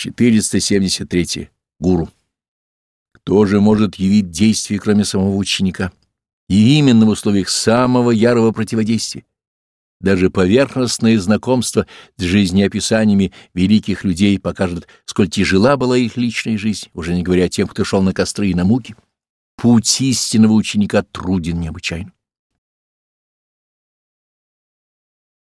473. Гуру. Кто же может явить действие, кроме самого ученика? И именно в условиях самого ярого противодействия. Даже поверхностное знакомство с жизнеописаниями великих людей покажет, сколь тяжела была их личная жизнь, уже не говоря о тем, кто шел на костры и на муки. Путь истинного ученика труден необычайно.